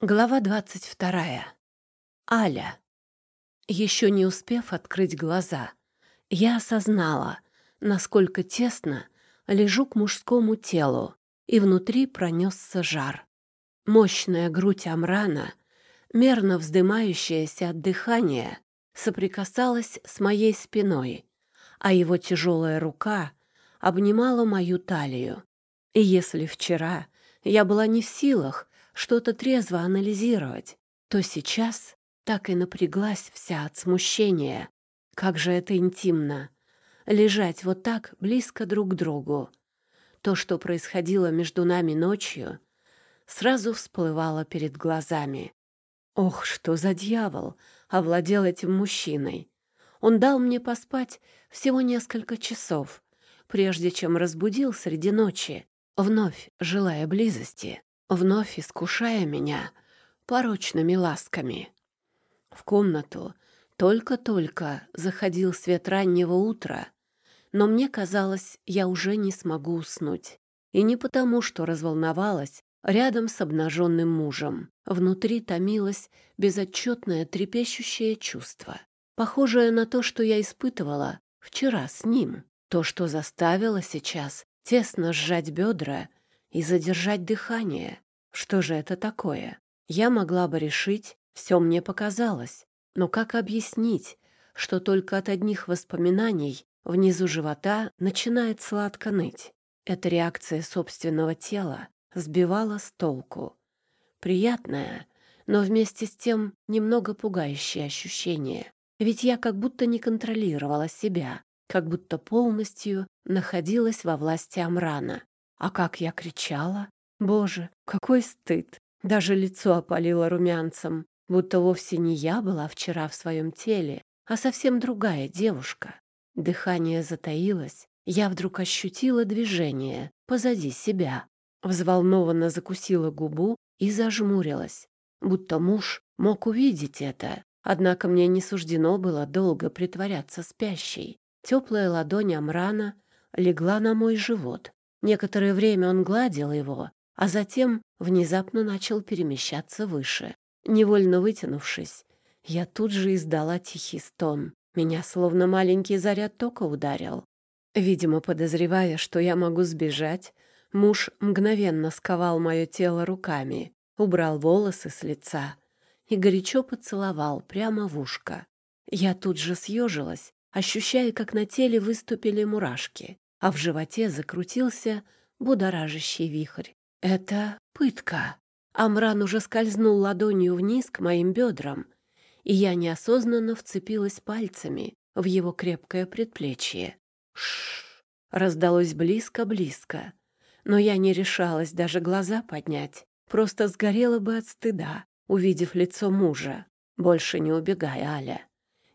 Глава двадцать вторая. Аля. Еще не успев открыть глаза, я осознала, насколько тесно лежу к мужскому телу, и внутри пронесся жар. Мощная грудь Амрана, мерно вздымающаяся от дыхания, соприкасалась с моей спиной, а его тяжелая рука обнимала мою талию. И если вчера я была не в силах что-то трезво анализировать, то сейчас так и напряглась вся от смущения. Как же это интимно! Лежать вот так близко друг к другу. То, что происходило между нами ночью, сразу всплывало перед глазами. Ох, что за дьявол овладел этим мужчиной! Он дал мне поспать всего несколько часов, прежде чем разбудил среди ночи, вновь желая близости вновь искушая меня порочными ласками. В комнату только-только заходил свет раннего утра, но мне казалось, я уже не смогу уснуть. И не потому, что разволновалась рядом с обнаженным мужем. Внутри томилось безотчетное трепещущее чувство, похожее на то, что я испытывала вчера с ним. То, что заставило сейчас тесно сжать бедра и задержать дыхание. Что же это такое? Я могла бы решить, все мне показалось. Но как объяснить, что только от одних воспоминаний внизу живота начинает сладко ныть? Эта реакция собственного тела сбивала с толку. Приятное, но вместе с тем немного пугающее ощущение. Ведь я как будто не контролировала себя, как будто полностью находилась во власти Амрана. А как я кричала? Боже, какой стыд! Даже лицо опалило румянцем, будто вовсе не я была вчера в своем теле, а совсем другая девушка. Дыхание затаилось, я вдруг ощутила движение позади себя. Взволнованно закусила губу и зажмурилась, будто муж мог увидеть это. Однако мне не суждено было долго притворяться спящей. Теплая ладонь Амрана легла на мой живот. Некоторое время он гладил его, а затем внезапно начал перемещаться выше. Невольно вытянувшись, я тут же издала тихий стон. Меня словно маленький заряд тока ударил. Видимо, подозревая, что я могу сбежать, муж мгновенно сковал мое тело руками, убрал волосы с лица и горячо поцеловал прямо в ушко. Я тут же съежилась, ощущая, как на теле выступили мурашки, а в животе закрутился будоражащий вихрь. Это пытка. Амран уже скользнул ладонью вниз к моим бедрам, и я неосознанно вцепилась пальцами в его крепкое предплечье. Шш! Раздалось близко-близко, но я не решалась даже глаза поднять, просто сгорела бы от стыда, увидев лицо мужа. Больше не убегай, Аля,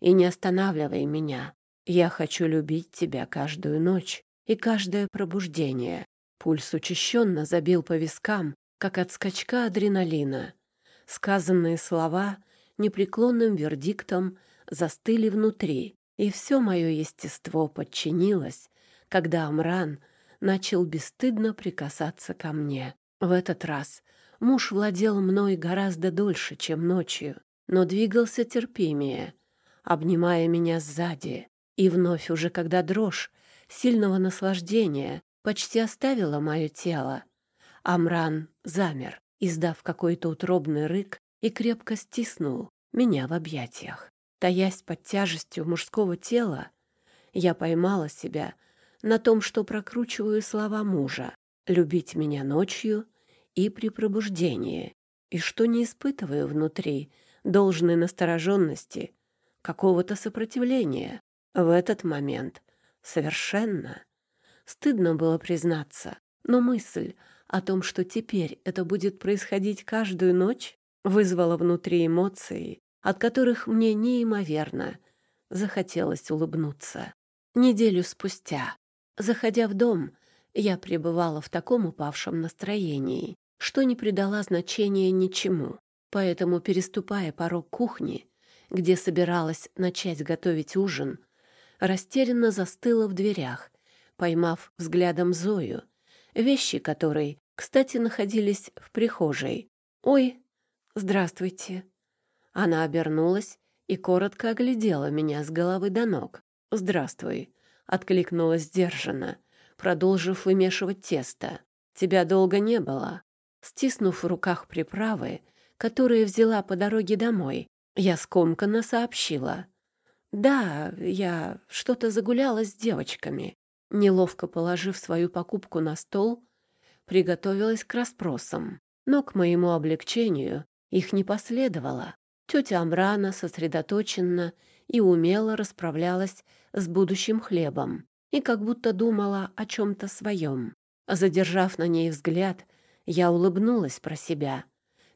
и не останавливай меня. Я хочу любить тебя каждую ночь и каждое пробуждение. Пульс учащенно забил по вискам, как от скачка адреналина. Сказанные слова непреклонным вердиктом застыли внутри, и все мое естество подчинилось, когда Амран начал бесстыдно прикасаться ко мне. В этот раз муж владел мной гораздо дольше, чем ночью, но двигался терпимее, обнимая меня сзади. И вновь уже когда дрожь сильного наслаждения почти оставила мое тело. Амран замер, издав какой-то утробный рык, и крепко стиснул меня в объятиях. Таясь под тяжестью мужского тела, я поймала себя на том, что прокручиваю слова мужа «любить меня ночью» и при пробуждении, и что не испытываю внутри должной настороженности, какого-то сопротивления. В этот момент совершенно Стыдно было признаться, но мысль о том, что теперь это будет происходить каждую ночь, вызвала внутри эмоции, от которых мне неимоверно захотелось улыбнуться. Неделю спустя, заходя в дом, я пребывала в таком упавшем настроении, что не придала значения ничему. Поэтому, переступая порог кухни, где собиралась начать готовить ужин, растерянно застыла в дверях поймав взглядом Зою, вещи которой, кстати, находились в прихожей. «Ой, Здравствуйте». Она обернулась и коротко оглядела меня с головы до ног. «Здравствуй», — откликнулась сдержанно, продолжив вымешивать тесто. «Тебя долго не было». Стиснув в руках приправы, которые взяла по дороге домой, я скомканно сообщила. «Да, я что-то загуляла с девочками». Неловко положив свою покупку на стол, приготовилась к расспросам. Но к моему облегчению их не последовало. Тетя Амрана сосредоточенно и умело расправлялась с будущим хлебом и как будто думала о чем-то своем. Задержав на ней взгляд, я улыбнулась про себя.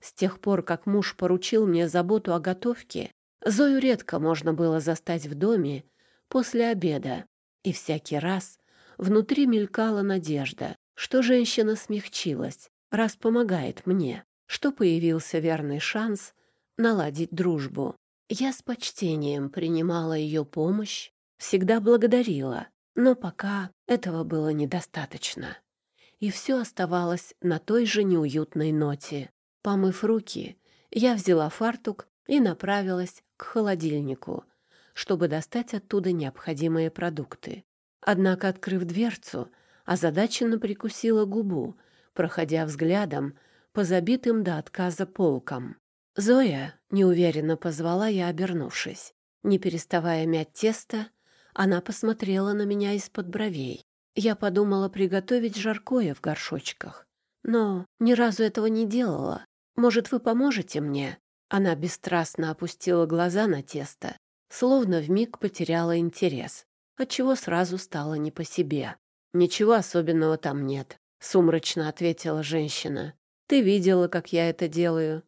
С тех пор, как муж поручил мне заботу о готовке, Зою редко можно было застать в доме после обеда, и всякий раз внутри мелькала надежда, что женщина смягчилась, раз помогает мне, что появился верный шанс наладить дружбу. Я с почтением принимала ее помощь, всегда благодарила, но пока этого было недостаточно. И все оставалось на той же неуютной ноте. Помыв руки, я взяла фартук и направилась к холодильнику, чтобы достать оттуда необходимые продукты. Однако, открыв дверцу, озадаченно прикусила губу, проходя взглядом по забитым до отказа полкам. «Зоя!» — неуверенно позвала я, обернувшись. Не переставая мять тесто, она посмотрела на меня из-под бровей. Я подумала приготовить жаркое в горшочках, но ни разу этого не делала. Может, вы поможете мне?» Она бесстрастно опустила глаза на тесто, словно вмиг потеряла интерес, отчего сразу стало не по себе. «Ничего особенного там нет», — сумрачно ответила женщина. «Ты видела, как я это делаю.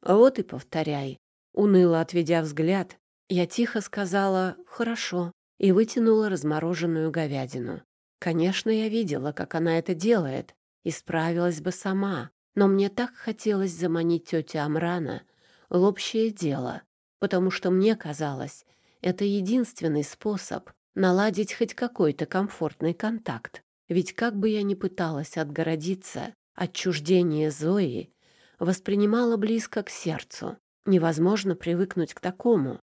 Вот и повторяй». Уныло отведя взгляд, я тихо сказала «хорошо» и вытянула размороженную говядину. Конечно, я видела, как она это делает, и справилась бы сама, но мне так хотелось заманить тетю Амрана в общее дело, потому что мне казалось, это единственный способ наладить хоть какой-то комфортный контакт. Ведь как бы я ни пыталась отгородиться, отчуждение Зои воспринимала близко к сердцу. Невозможно привыкнуть к такому.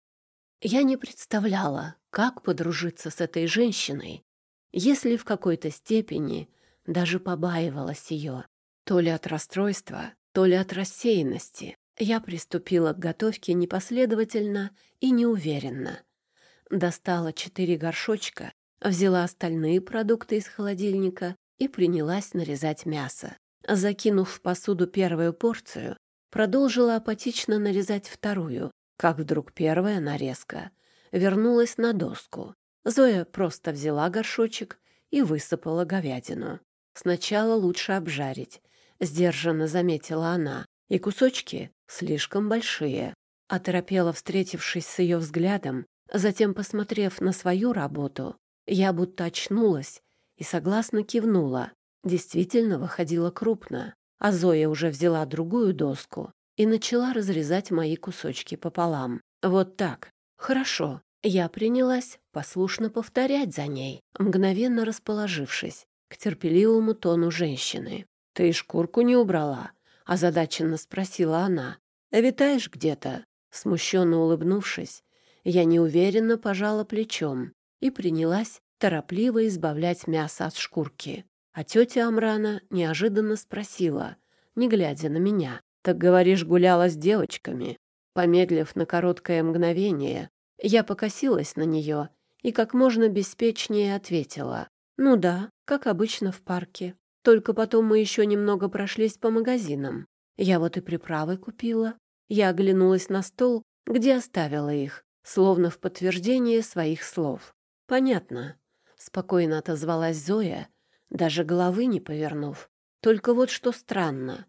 Я не представляла, как подружиться с этой женщиной, если в какой-то степени даже побаивалась ее. То ли от расстройства, то ли от рассеянности. Я приступила к готовке непоследовательно и неуверенно достала четыре горшочка, взяла остальные продукты из холодильника и принялась нарезать мясо. Закинув в посуду первую порцию, продолжила апатично нарезать вторую, как вдруг первая нарезка вернулась на доску. Зоя просто взяла горшочек и высыпала говядину. «Сначала лучше обжарить», — сдержанно заметила она, и кусочки слишком большие. Оторопела, встретившись с ее взглядом, Затем, посмотрев на свою работу, я будто очнулась и согласно кивнула. Действительно выходило крупно, а Зоя уже взяла другую доску и начала разрезать мои кусочки пополам. Вот так. Хорошо. Я принялась послушно повторять за ней, мгновенно расположившись к терпеливому тону женщины. «Ты шкурку не убрала?» — озадаченно спросила она. «Витаешь где-то?» Смущенно улыбнувшись, я неуверенно пожала плечом и принялась торопливо избавлять мясо от шкурки. А тетя Амрана неожиданно спросила, не глядя на меня, «Так, говоришь, гуляла с девочками?» Помедлив на короткое мгновение, я покосилась на нее и как можно беспечнее ответила, «Ну да, как обычно в парке. Только потом мы еще немного прошлись по магазинам. Я вот и приправы купила». Я оглянулась на стол, где оставила их, словно в подтверждение своих слов. «Понятно», — спокойно отозвалась Зоя, даже головы не повернув. «Только вот что странно.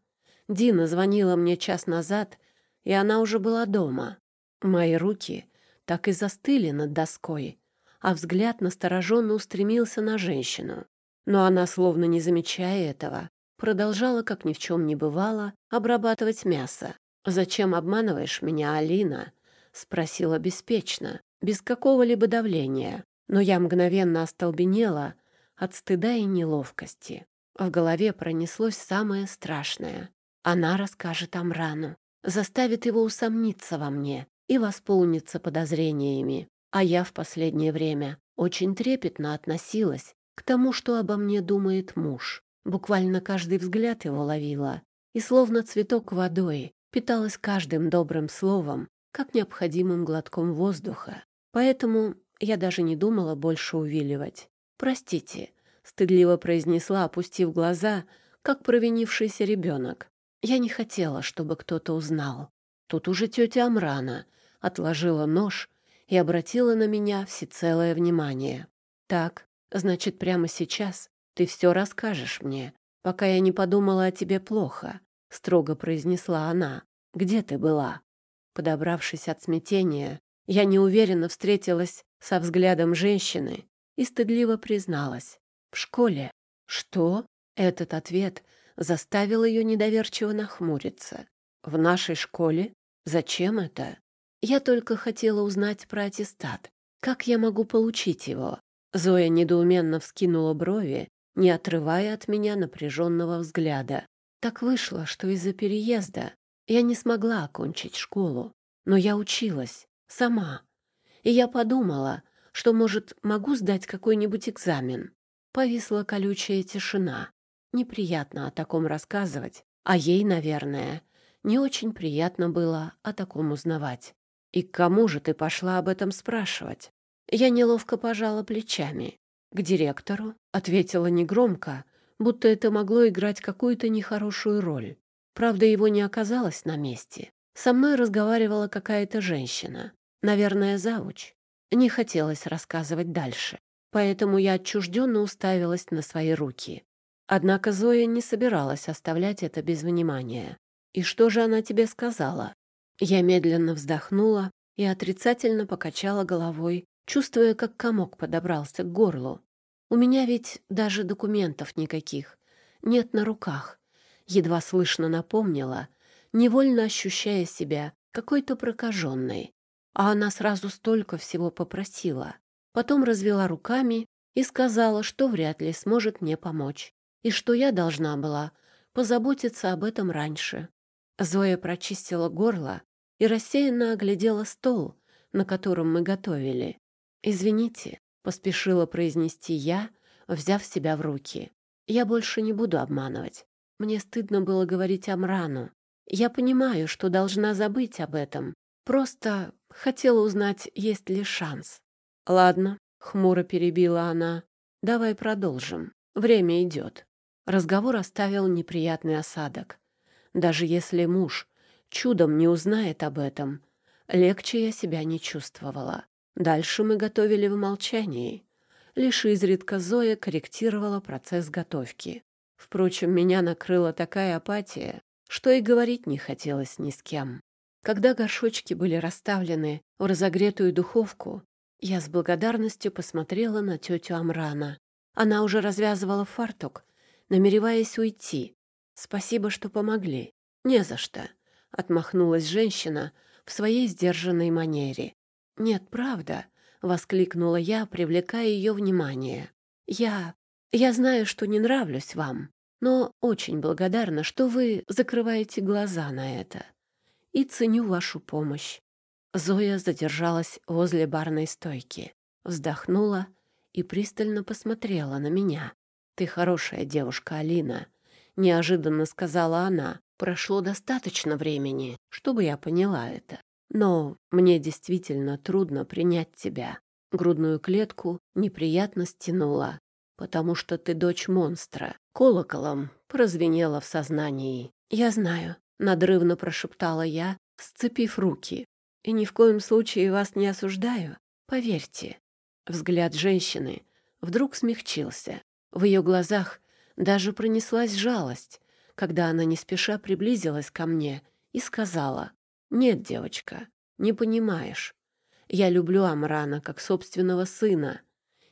Дина звонила мне час назад, и она уже была дома. Мои руки так и застыли над доской, а взгляд настороженно устремился на женщину. Но она, словно не замечая этого, продолжала, как ни в чем не бывало, обрабатывать мясо. «Зачем обманываешь меня, Алина?» — спросила беспечно, без какого-либо давления. Но я мгновенно остолбенела от стыда и неловкости. В голове пронеслось самое страшное. Она расскажет Амрану. заставит его усомниться во мне и восполниться подозрениями. А я в последнее время очень трепетно относилась к тому, что обо мне думает муж. Буквально каждый взгляд его ловила и, словно цветок водой, питалась каждым добрым словом, как необходимым глотком воздуха. Поэтому я даже не думала больше увиливать. «Простите», — стыдливо произнесла, опустив глаза, как провинившийся ребенок. Я не хотела, чтобы кто-то узнал. Тут уже тетя Амрана отложила нож и обратила на меня всецелое внимание. «Так, значит, прямо сейчас ты все расскажешь мне, пока я не подумала о тебе плохо», — строго произнесла она. «Где ты была?» Подобравшись от смятения, я неуверенно встретилась со взглядом женщины и стыдливо призналась. «В школе». «Что?» Этот ответ заставил ее недоверчиво нахмуриться. «В нашей школе? Зачем это?» «Я только хотела узнать про аттестат. Как я могу получить его?» Зоя недоуменно вскинула брови, не отрывая от меня напряженного взгляда. Так вышло, что из-за переезда я не смогла окончить школу, но я училась сама. И я подумала, что, может, могу сдать какой-нибудь экзамен. Повисла колючая тишина. Неприятно о таком рассказывать, а ей, наверное, не очень приятно было о таком узнавать. «И к кому же ты пошла об этом спрашивать?» Я неловко пожала плечами. «К директору?» — ответила негромко, будто это могло играть какую-то нехорошую роль. Правда, его не оказалось на месте. Со мной разговаривала какая-то женщина. Наверное, завуч. Не хотелось рассказывать дальше. Поэтому я отчужденно уставилась на свои руки. Однако Зоя не собиралась оставлять это без внимания. «И что же она тебе сказала?» Я медленно вздохнула и отрицательно покачала головой, чувствуя, как комок подобрался к горлу. «У меня ведь даже документов никаких. Нет на руках едва слышно напомнила, невольно ощущая себя какой-то прокаженной. А она сразу столько всего попросила. Потом развела руками и сказала, что вряд ли сможет мне помочь, и что я должна была позаботиться об этом раньше. Зоя прочистила горло и рассеянно оглядела стол, на котором мы готовили. «Извините», — поспешила произнести я, взяв себя в руки. «Я больше не буду обманывать. Мне стыдно было говорить Амрану. Я понимаю, что должна забыть об этом. Просто хотела узнать, есть ли шанс. «Ладно», — хмуро перебила она. «Давай продолжим. Время идет». Разговор оставил неприятный осадок. Даже если муж чудом не узнает об этом, легче я себя не чувствовала. Дальше мы готовили в молчании. Лишь изредка Зоя корректировала процесс готовки. Впрочем, меня накрыла такая апатия, что и говорить не хотелось ни с кем. Когда горшочки были расставлены в разогретую духовку, я с благодарностью посмотрела на тетю Амрана. Она уже развязывала фартук, намереваясь уйти. «Спасибо, что помогли». «Не за что», — отмахнулась женщина в своей сдержанной манере. «Нет, правда», — воскликнула я, привлекая ее внимание. «Я я знаю, что не нравлюсь вам, но очень благодарна, что вы закрываете глаза на это. И ценю вашу помощь. Зоя задержалась возле барной стойки, вздохнула и пристально посмотрела на меня. «Ты хорошая девушка, Алина», — неожиданно сказала она. «Прошло достаточно времени, чтобы я поняла это. Но мне действительно трудно принять тебя». Грудную клетку неприятно стянула потому что ты дочь монстра. Колоколом прозвенело в сознании. Я знаю, надрывно прошептала я, сцепив руки. И ни в коем случае вас не осуждаю. Поверьте. Взгляд женщины вдруг смягчился. В ее глазах даже пронеслась жалость, когда она не спеша приблизилась ко мне и сказала, «Нет, девочка, не понимаешь. Я люблю Амрана как собственного сына,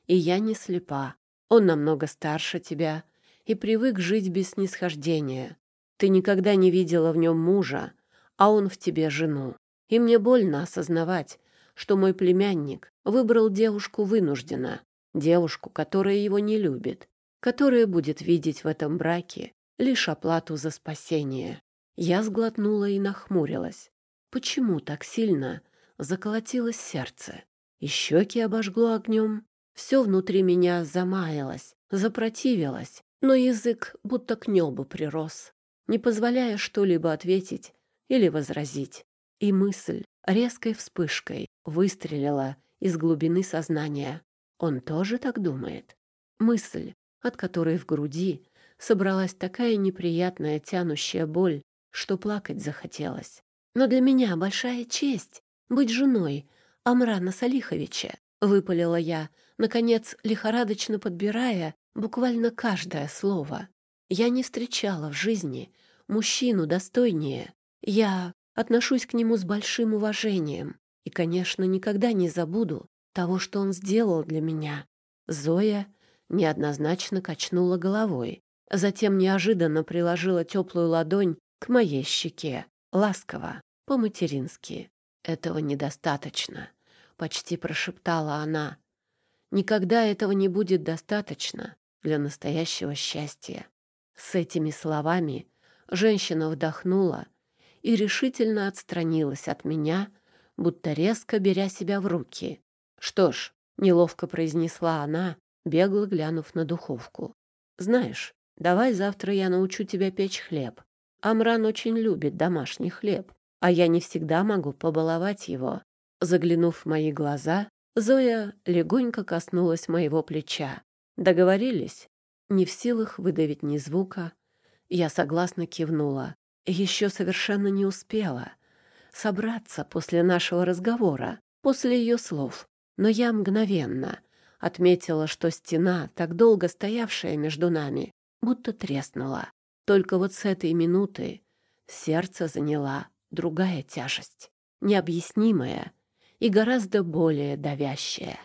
и я не слепа. Он намного старше тебя и привык жить без снисхождения. Ты никогда не видела в нем мужа, а он в тебе жену. И мне больно осознавать, что мой племянник выбрал девушку вынужденно, девушку, которая его не любит, которая будет видеть в этом браке лишь оплату за спасение. Я сглотнула и нахмурилась. Почему так сильно заколотилось сердце? И щеки обожгло огнем. Все внутри меня замаялось, запротивилось, но язык будто к небу прирос, не позволяя что-либо ответить или возразить. И мысль резкой вспышкой выстрелила из глубины сознания. Он тоже так думает? Мысль, от которой в груди собралась такая неприятная тянущая боль, что плакать захотелось. Но для меня большая честь быть женой Амрана Салиховича, выпалила я, наконец лихорадочно подбирая буквально каждое слово. Я не встречала в жизни мужчину достойнее. Я отношусь к нему с большим уважением и, конечно, никогда не забуду того, что он сделал для меня. Зоя неоднозначно качнула головой, затем неожиданно приложила теплую ладонь к моей щеке, ласково, по-матерински. «Этого недостаточно», — почти прошептала она. «Никогда этого не будет достаточно для настоящего счастья». С этими словами женщина вдохнула и решительно отстранилась от меня, будто резко беря себя в руки. «Что ж», — неловко произнесла она, бегло глянув на духовку. «Знаешь, давай завтра я научу тебя печь хлеб. Амран очень любит домашний хлеб, а я не всегда могу побаловать его». Заглянув в мои глаза, Зоя легонько коснулась моего плеча. «Договорились?» Не в силах выдавить ни звука, я согласно кивнула. Еще совершенно не успела собраться после нашего разговора, после ее слов. Но я мгновенно отметила, что стена, так долго стоявшая между нами, будто треснула. Только вот с этой минуты сердце заняла другая тяжесть, необъяснимая и гораздо более давящая.